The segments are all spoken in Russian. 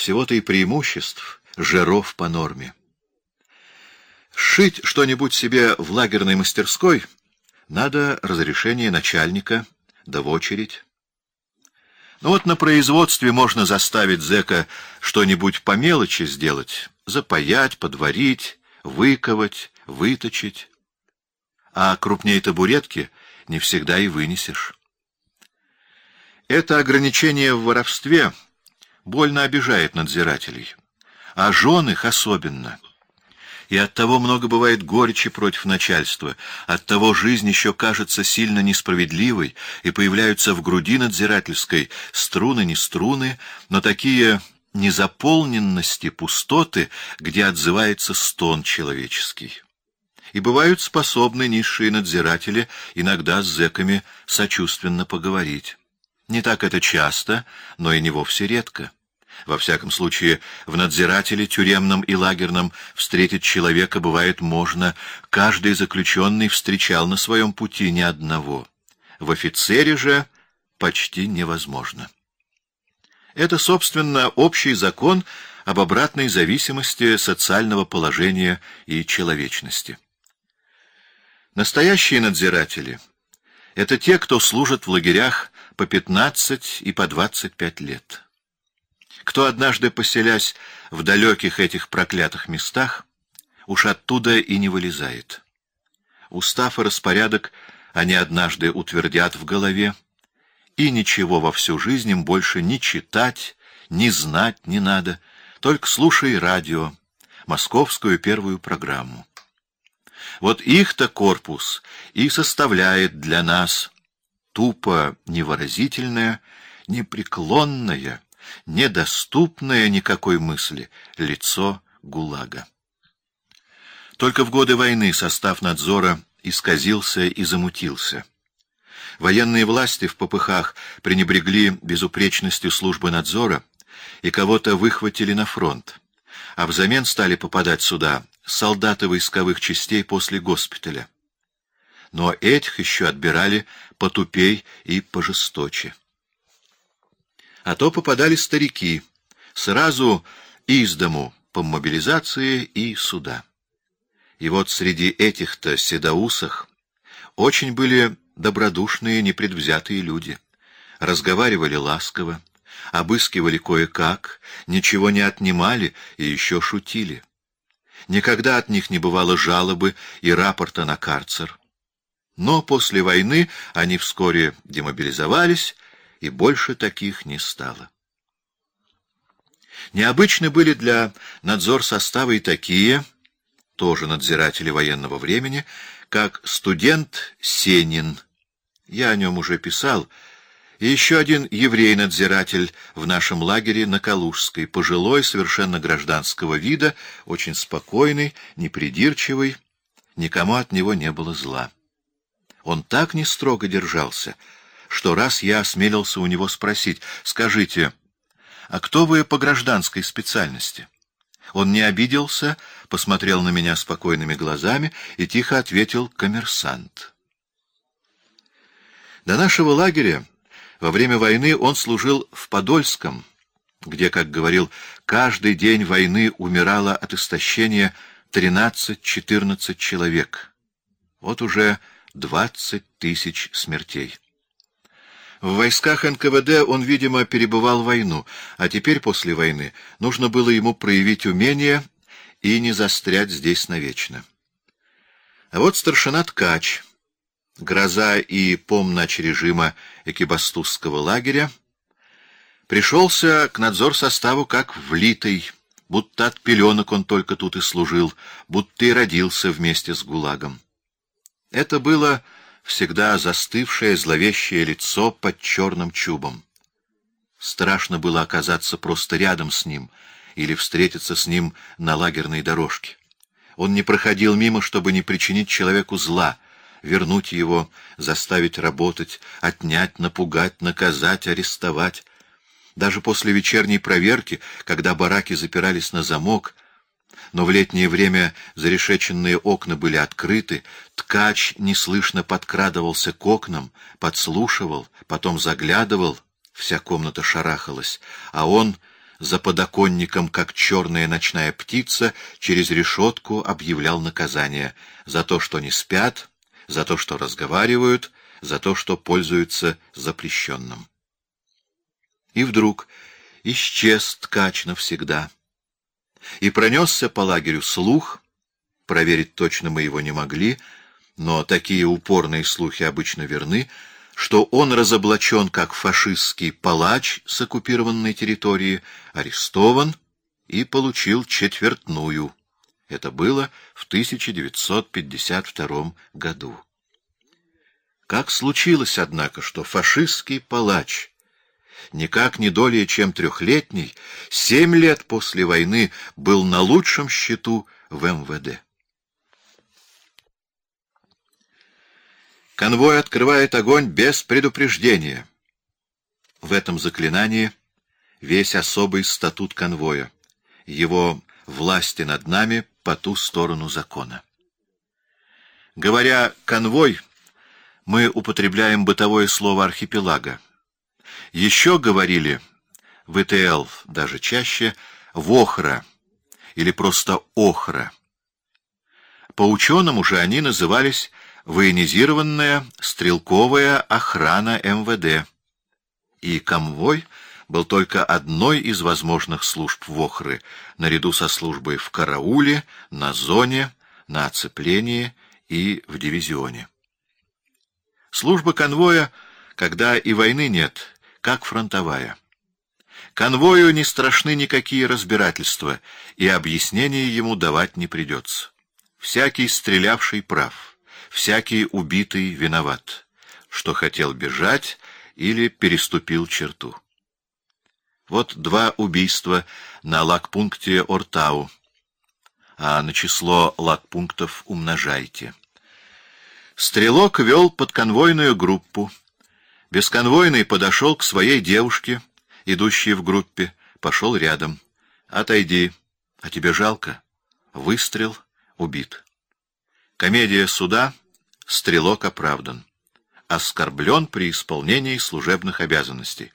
всего-то и преимуществ, жиров по норме. Сшить что-нибудь себе в лагерной мастерской надо разрешение начальника, да в очередь. Ну вот на производстве можно заставить зэка что-нибудь по мелочи сделать, запаять, подварить, выковать, выточить. А крупнее табуретки не всегда и вынесешь. Это ограничение в воровстве больно обижает надзирателей, а жен их особенно — и оттого много бывает горечи против начальства, оттого жизнь еще кажется сильно несправедливой, и появляются в груди надзирательской струны не струны, но такие незаполненности, пустоты, где отзывается стон человеческий. И бывают способны низшие надзиратели иногда с зэками сочувственно поговорить. Не так это часто, но и не вовсе редко. Во всяком случае, в надзирателе тюремном и лагерном встретить человека бывает можно. Каждый заключенный встречал на своем пути ни одного. В офицере же почти невозможно. Это, собственно, общий закон об обратной зависимости социального положения и человечности. Настоящие надзиратели — это те, кто служит в лагерях по 15 и по 25 лет. Кто однажды поселясь в далеких этих проклятых местах, уж оттуда и не вылезает. Устав и распорядок они однажды утвердят в голове, и ничего во всю жизнь им больше ни читать, ни знать не надо, только слушай радио, московскую первую программу. Вот их-то корпус и составляет для нас тупо невыразительное, непреклонное, недоступное никакой мысли лицо ГУЛАГа. Только в годы войны состав надзора исказился и замутился. Военные власти в попыхах пренебрегли безупречностью службы надзора и кого-то выхватили на фронт, а взамен стали попадать сюда солдаты войсковых частей после госпиталя. Но этих еще отбирали потупей и пожесточе а то попадали старики, сразу из дому по мобилизации и суда. И вот среди этих-то седоусах очень были добродушные, непредвзятые люди. Разговаривали ласково, обыскивали кое-как, ничего не отнимали и еще шутили. Никогда от них не бывало жалобы и рапорта на карцер. Но после войны они вскоре демобилизовались и больше таких не стало. Необычны были для надзор состава и такие, тоже надзиратели военного времени, как студент Сенин. Я о нем уже писал. И еще один еврей-надзиратель в нашем лагере на Калужской, пожилой, совершенно гражданского вида, очень спокойный, непридирчивый, никому от него не было зла. Он так не строго держался — что раз я осмелился у него спросить, «Скажите, а кто вы по гражданской специальности?» Он не обиделся, посмотрел на меня спокойными глазами и тихо ответил «коммерсант». До нашего лагеря во время войны он служил в Подольском, где, как говорил, каждый день войны умирало от истощения 13-14 человек. Вот уже 20 тысяч смертей. В войсках НКВД он, видимо, перебывал войну, а теперь, после войны, нужно было ему проявить умение и не застрять здесь навечно. А вот старшина Ткач, гроза и помнач режима экибастузского лагеря, пришелся к надзор составу как влитый, будто от пеленок он только тут и служил, будто и родился вместе с ГУЛАГом. Это было всегда застывшее зловещее лицо под черным чубом. Страшно было оказаться просто рядом с ним или встретиться с ним на лагерной дорожке. Он не проходил мимо, чтобы не причинить человеку зла, вернуть его, заставить работать, отнять, напугать, наказать, арестовать. Даже после вечерней проверки, когда бараки запирались на замок, но в летнее время зарешеченные окна были открыты, ткач неслышно подкрадывался к окнам, подслушивал, потом заглядывал, вся комната шарахалась, а он за подоконником, как черная ночная птица, через решетку объявлял наказание за то, что не спят, за то, что разговаривают, за то, что пользуются запрещенным. И вдруг исчез ткач навсегда. И пронесся по лагерю слух, проверить точно мы его не могли, но такие упорные слухи обычно верны, что он разоблачен как фашистский палач с оккупированной территории, арестован и получил четвертную. Это было в 1952 году. Как случилось, однако, что фашистский палач, никак не долее чем трехлетний, семь лет после войны был на лучшем счету в МВД? Конвой открывает огонь без предупреждения. В этом заклинании весь особый статут конвоя, его власти над нами по ту сторону закона. Говоря «конвой», мы употребляем бытовое слово «архипелага». Еще говорили, в ИТЛ даже чаще, «вохра» или просто «охра». По ученому же они назывались военизированная стрелковая охрана МВД. И конвой был только одной из возможных служб ВОХРы, наряду со службой в карауле, на зоне, на оцеплении и в дивизионе. Служба конвоя, когда и войны нет, как фронтовая. Конвою не страшны никакие разбирательства, и объяснения ему давать не придется. Всякий стрелявший прав всякий убитый виноват, что хотел бежать или переступил черту. Вот два убийства на лагпункте Ортау, а на число лагпунктов умножайте. Стрелок вел подконвойную группу. Бесконвойный подошел к своей девушке, идущей в группе, пошел рядом. «Отойди. А тебе жалко?» Выстрел. Убит. Комедия суда стрелок оправдан, оскорблен при исполнении служебных обязанностей.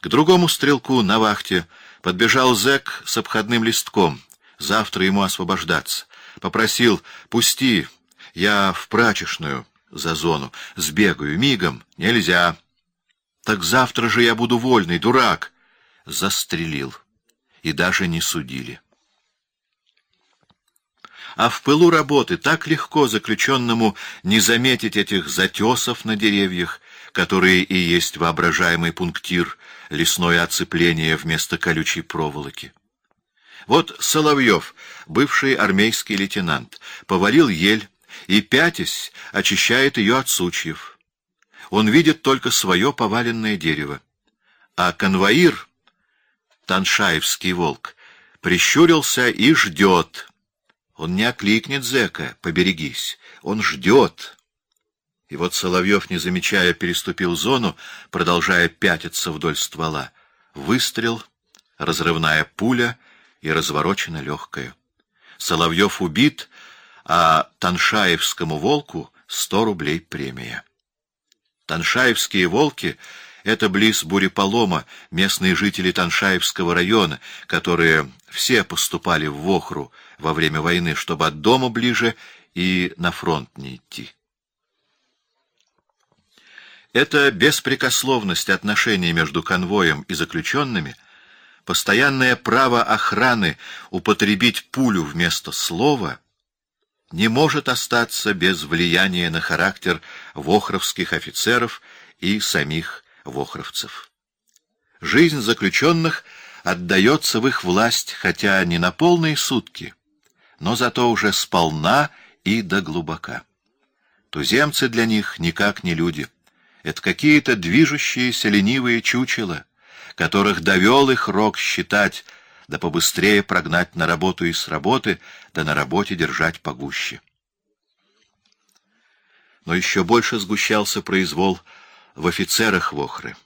К другому стрелку на вахте подбежал зэк с обходным листком. Завтра ему освобождаться. Попросил, пусти, я в прачечную за зону, сбегаю мигом. Нельзя. Так завтра же я буду вольный, дурак. Застрелил. И даже не судили. А в пылу работы так легко заключенному не заметить этих затесов на деревьях, которые и есть воображаемый пунктир, лесное оцепление вместо колючей проволоки. Вот Соловьев, бывший армейский лейтенант, повалил ель и, пятясь, очищает ее от сучьев. Он видит только свое поваленное дерево. А конвоир, таншаевский волк, прищурился и ждет — он не окликнет зэка, поберегись. Он ждет. И вот Соловьев, не замечая, переступил зону, продолжая пятиться вдоль ствола. Выстрел, разрывная пуля и разворочена легкая. Соловьев убит, а Таншаевскому волку сто рублей премия. Таншаевские волки — это близ Буреполома, местные жители Таншаевского района, которые все поступали в Вохру, во время войны, чтобы от дома ближе и на фронт не идти. Эта беспрекословность отношений между конвоем и заключенными, постоянное право охраны употребить пулю вместо слова, не может остаться без влияния на характер вохровских офицеров и самих вохровцев. Жизнь заключенных отдается в их власть, хотя не на полные сутки, но зато уже сполна и до глубока. Туземцы для них никак не люди. Это какие-то движущиеся ленивые чучела, которых довел их рок считать, да побыстрее прогнать на работу и с работы, да на работе держать погуще. Но еще больше сгущался произвол в офицерах Вохры.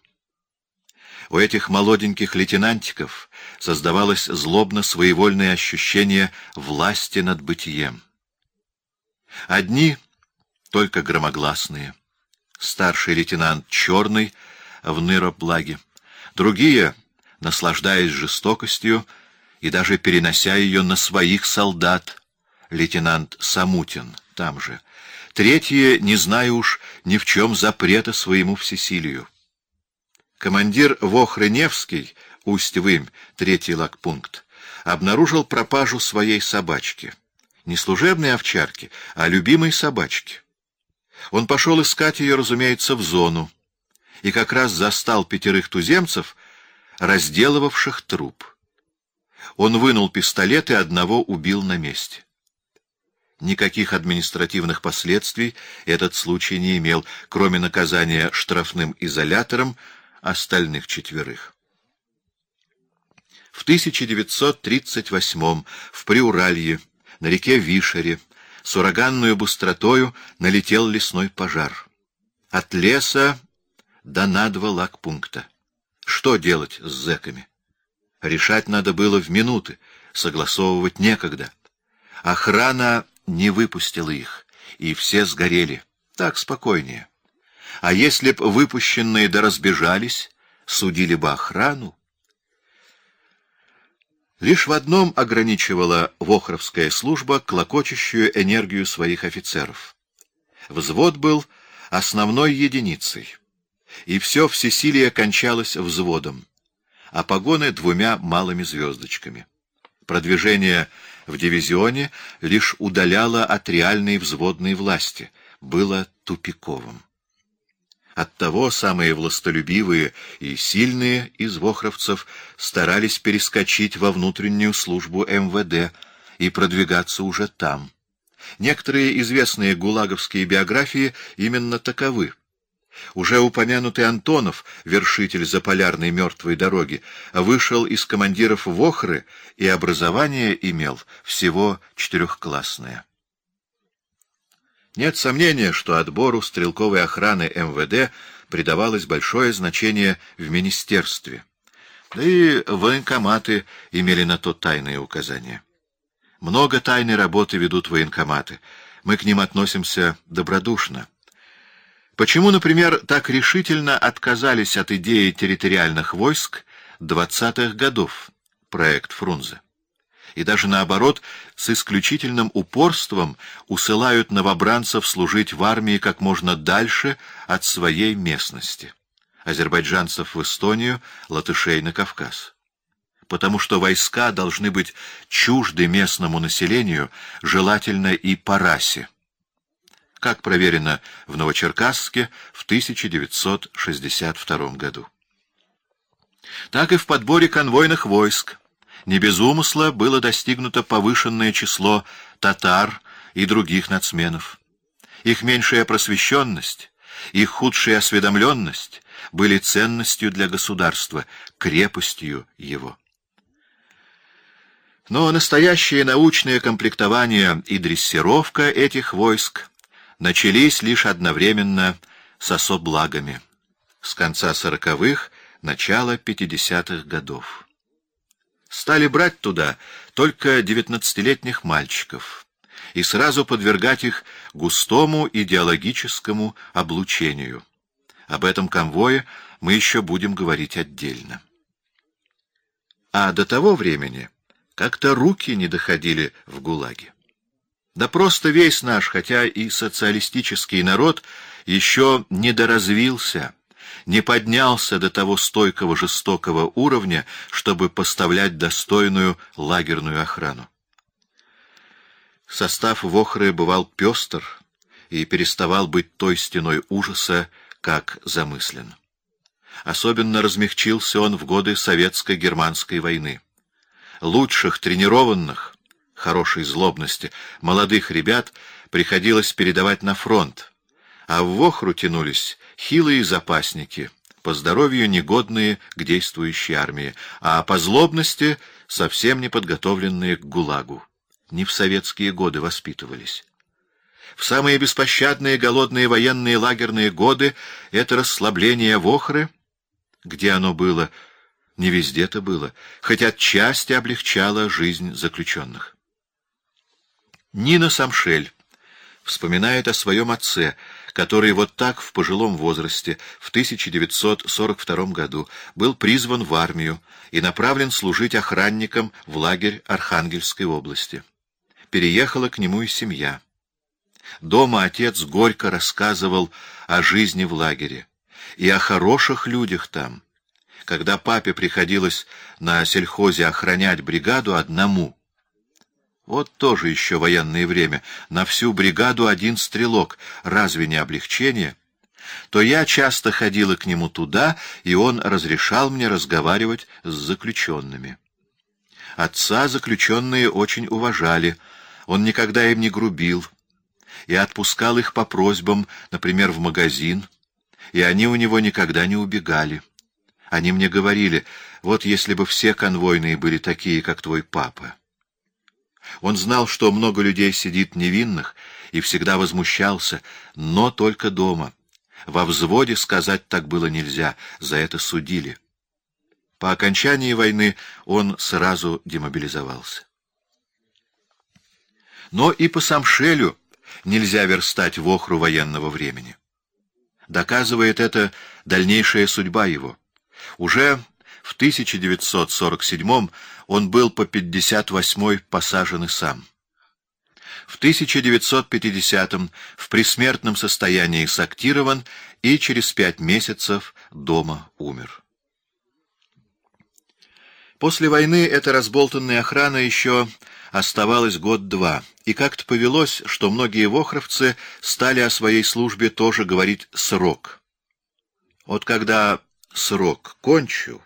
У этих молоденьких лейтенантиков создавалось злобно-своевольное ощущение власти над бытием. Одни только громогласные. Старший лейтенант Черный в Ныроплаге. Другие наслаждаясь жестокостью и даже перенося ее на своих солдат, лейтенант Самутин там же. Третье, не знаю уж ни в чем запрета своему всесилию. Командир Вохры Невский, Усть-Вымь, третий лагпункт, обнаружил пропажу своей собачки. Не служебной овчарки, а любимой собачки. Он пошел искать ее, разумеется, в зону, и как раз застал пятерых туземцев, разделывавших труп. Он вынул пистолет и одного убил на месте. Никаких административных последствий этот случай не имел, кроме наказания штрафным изолятором остальных четверых. В 1938 в Приуралье, на реке Вишере, с ураганную быстротою налетел лесной пожар. От леса до на два лагпункта. Что делать с зэками? Решать надо было в минуты, согласовывать некогда. Охрана не выпустила их, и все сгорели. Так спокойнее. А если б выпущенные да разбежались, судили бы охрану? Лишь в одном ограничивала Вохровская служба клокочущую энергию своих офицеров. Взвод был основной единицей, и все всесилие кончалось взводом, а погоны двумя малыми звездочками. Продвижение в дивизионе лишь удаляло от реальной взводной власти, было тупиковым. Оттого самые властолюбивые и сильные из вохровцев старались перескочить во внутреннюю службу МВД и продвигаться уже там. Некоторые известные гулаговские биографии именно таковы. Уже упомянутый Антонов, вершитель заполярной мертвой дороги, вышел из командиров Вохры и образование имел всего четырехклассное. Нет сомнения, что отбору стрелковой охраны МВД придавалось большое значение в министерстве. Да и военкоматы имели на то тайные указания. Много тайной работы ведут военкоматы. Мы к ним относимся добродушно. Почему, например, так решительно отказались от идеи территориальных войск 20-х годов, проект Фрунзе? И даже наоборот, с исключительным упорством усылают новобранцев служить в армии как можно дальше от своей местности. Азербайджанцев в Эстонию, латышей на Кавказ. Потому что войска должны быть чужды местному населению, желательно и по расе как проверено в Новочеркасске в 1962 году. Так и в подборе конвойных войск не без умысла было достигнуто повышенное число татар и других нацменов. Их меньшая просвещенность, их худшая осведомленность были ценностью для государства, крепостью его. Но настоящее научное комплектование и дрессировка этих войск начались лишь одновременно с особлагами, с конца сороковых, начала пятидесятых годов. Стали брать туда только девятнадцатилетних мальчиков и сразу подвергать их густому идеологическому облучению. Об этом конвое мы еще будем говорить отдельно. А до того времени как-то руки не доходили в ГУЛАГе. Да просто весь наш, хотя и социалистический народ, еще не доразвился, не поднялся до того стойкого жестокого уровня, чтобы поставлять достойную лагерную охрану. Состав Вохры бывал пестр и переставал быть той стеной ужаса, как замыслен. Особенно размягчился он в годы советско-германской войны. Лучших тренированных, хорошей злобности, молодых ребят приходилось передавать на фронт, а в Вохру тянулись хилые запасники, по здоровью негодные к действующей армии, а по злобности совсем не подготовленные к ГУЛАГу. Не в советские годы воспитывались. В самые беспощадные голодные военные лагерные годы это расслабление Вохры, где оно было, не везде-то было, хоть отчасти облегчало жизнь заключенных. Нина Самшель вспоминает о своем отце, который вот так в пожилом возрасте в 1942 году был призван в армию и направлен служить охранником в лагерь Архангельской области. Переехала к нему и семья. Дома отец горько рассказывал о жизни в лагере и о хороших людях там. Когда папе приходилось на сельхозе охранять бригаду одному — вот тоже еще военное время. На всю бригаду один стрелок. Разве не облегчение? То я часто ходила к нему туда, и он разрешал мне разговаривать с заключенными. Отца заключенные очень уважали. Он никогда им не грубил. И отпускал их по просьбам, например, в магазин. И они у него никогда не убегали. Они мне говорили, вот если бы все конвойные были такие, как твой папа. Он знал, что много людей сидит невинных, и всегда возмущался, но только дома. Во взводе сказать так было нельзя, за это судили. По окончании войны он сразу демобилизовался. Но и по Самшелю нельзя верстать в охру военного времени. Доказывает это дальнейшая судьба его. Уже в 1947 он был по 58-й посажен и сам. В 1950-м в присмертном состоянии сактирован и через пять месяцев дома умер. После войны эта разболтанная охрана еще оставалась год-два, и как-то повелось, что многие вохровцы стали о своей службе тоже говорить «срок». Вот когда срок кончу,